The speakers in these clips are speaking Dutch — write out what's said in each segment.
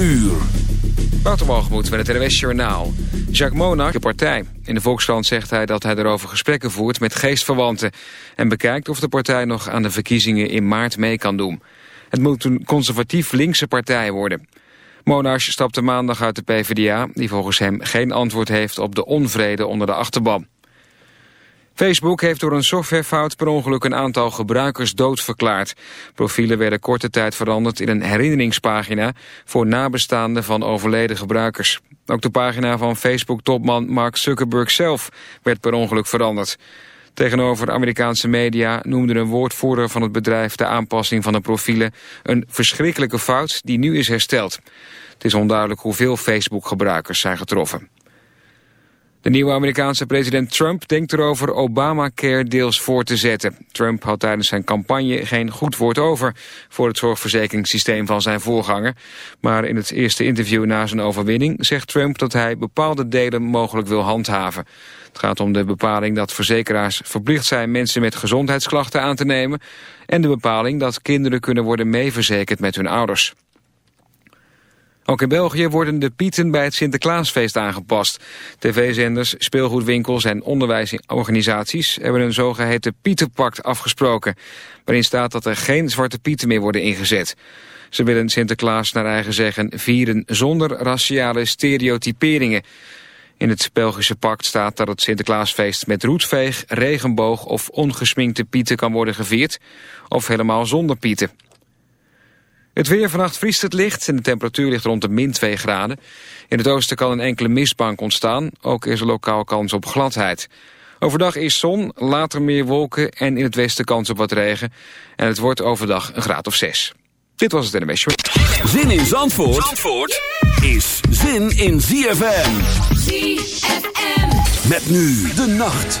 uur. Waterbalgemoed met het NWS Journaal. Jacques Monarch, de partij. In de Volkskrant zegt hij dat hij erover gesprekken voert met geestverwanten... en bekijkt of de partij nog aan de verkiezingen in maart mee kan doen. Het moet een conservatief linkse partij worden. Monarch stapte maandag uit de PvdA... die volgens hem geen antwoord heeft op de onvrede onder de achterban. Facebook heeft door een softwarefout per ongeluk een aantal gebruikers doodverklaard. Profielen werden korte tijd veranderd in een herinneringspagina voor nabestaanden van overleden gebruikers. Ook de pagina van Facebook-topman Mark Zuckerberg zelf werd per ongeluk veranderd. Tegenover Amerikaanse media noemde een woordvoerder van het bedrijf de aanpassing van de profielen een verschrikkelijke fout die nu is hersteld. Het is onduidelijk hoeveel Facebook-gebruikers zijn getroffen. De nieuwe Amerikaanse president Trump denkt erover Obamacare deels voor te zetten. Trump had tijdens zijn campagne geen goed woord over voor het zorgverzekeringssysteem van zijn voorganger. Maar in het eerste interview na zijn overwinning zegt Trump dat hij bepaalde delen mogelijk wil handhaven. Het gaat om de bepaling dat verzekeraars verplicht zijn mensen met gezondheidsklachten aan te nemen en de bepaling dat kinderen kunnen worden meeverzekerd met hun ouders. Ook in België worden de pieten bij het Sinterklaasfeest aangepast. TV-zenders, speelgoedwinkels en onderwijsorganisaties hebben een zogeheten pietenpact afgesproken. Waarin staat dat er geen zwarte pieten meer worden ingezet. Ze willen Sinterklaas naar eigen zeggen vieren zonder raciale stereotyperingen. In het Belgische pact staat dat het Sinterklaasfeest met roetveeg, regenboog of ongesminkte pieten kan worden gevierd. Of helemaal zonder pieten. Het weer vannacht vriest het licht en de temperatuur ligt rond de min 2 graden. In het oosten kan een enkele mistbank ontstaan. Ook is er lokaal kans op gladheid. Overdag is zon, later meer wolken en in het westen kans op wat regen. En het wordt overdag een graad of 6. Dit was het NMS Zin in Zandvoort, Zandvoort is zin in ZFM. ZFM. Met nu de nacht.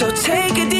So take a deep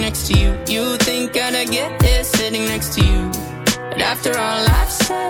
next to you. You think I'd get here sitting next to you. But after all I've said,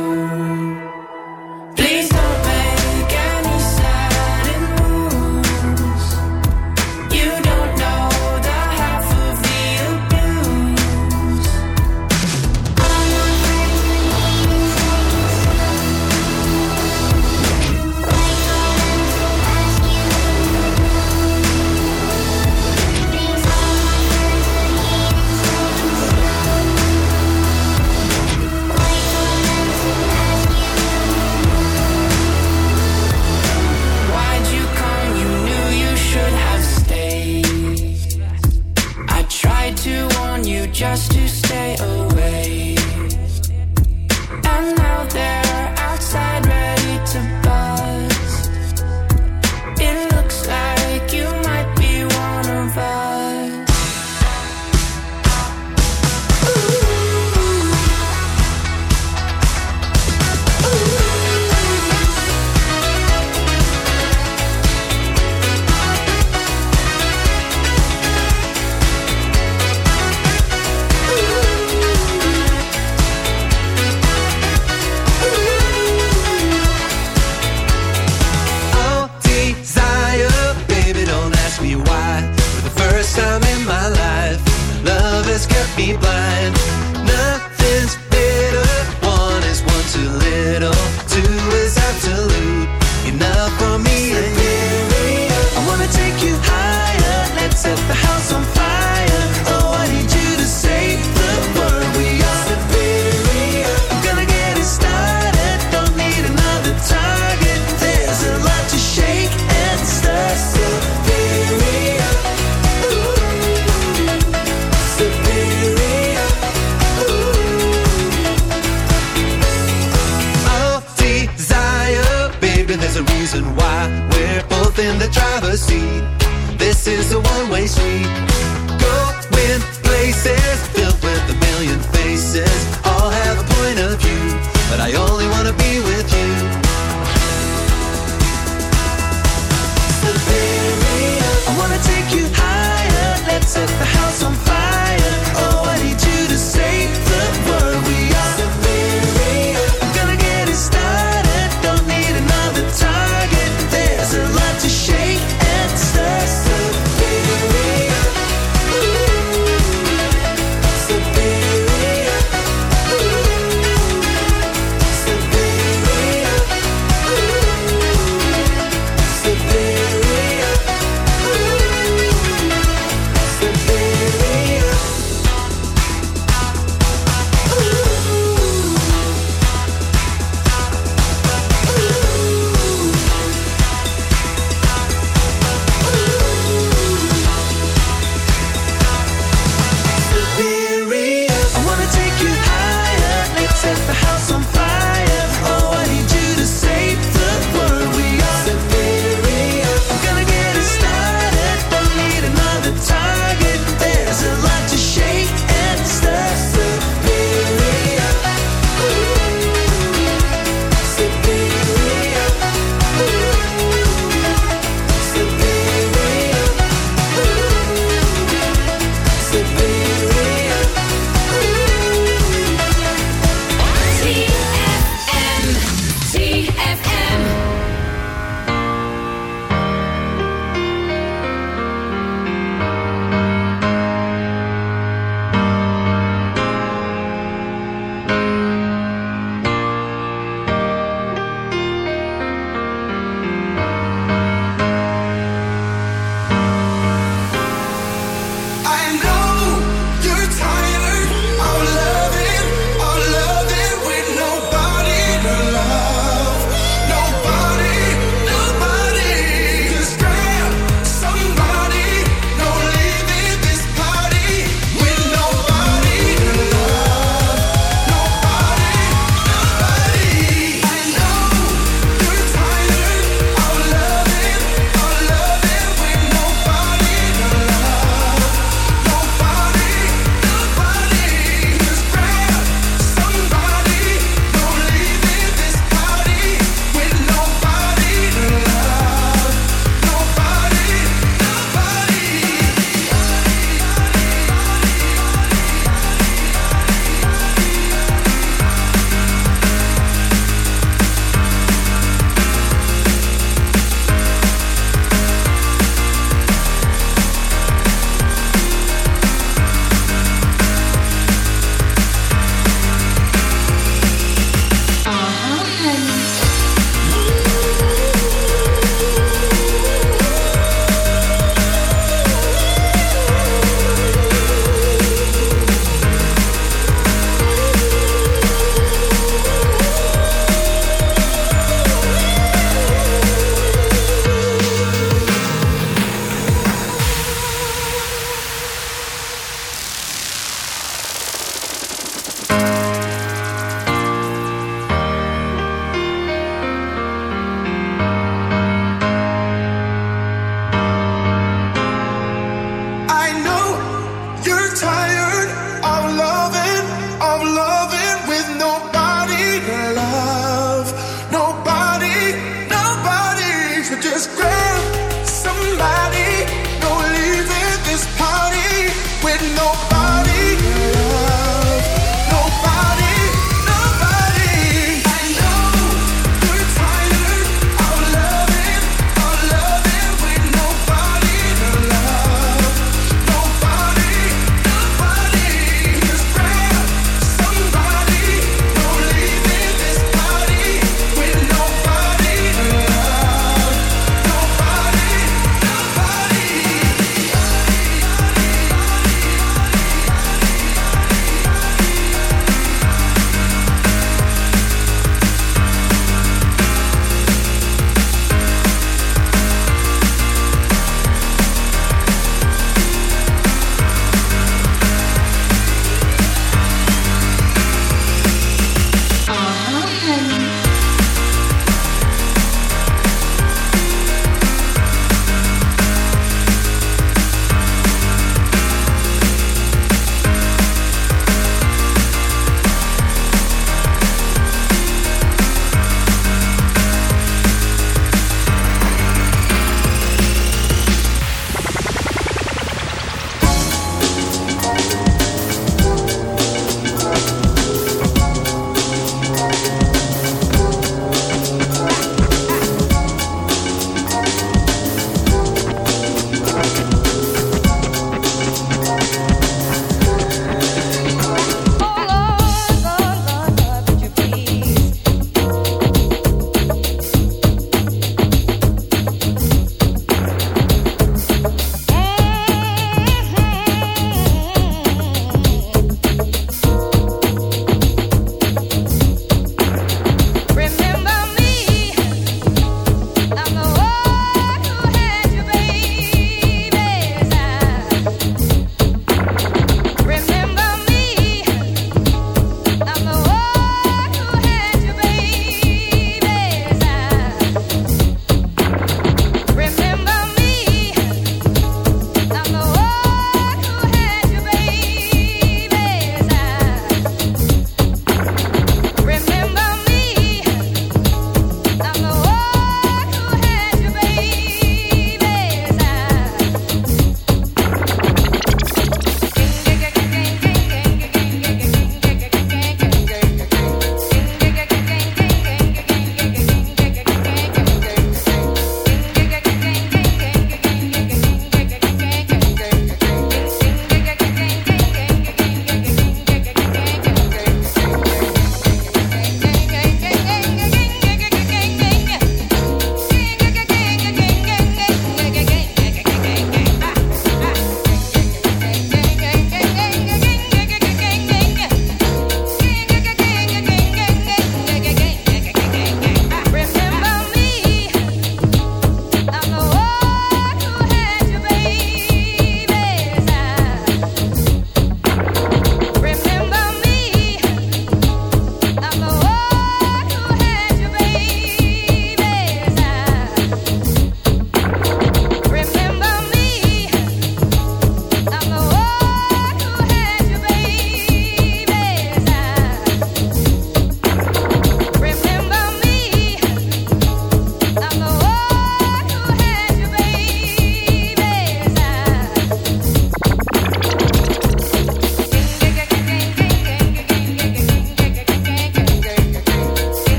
just to stay alive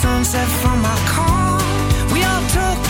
sunset from my car. We all took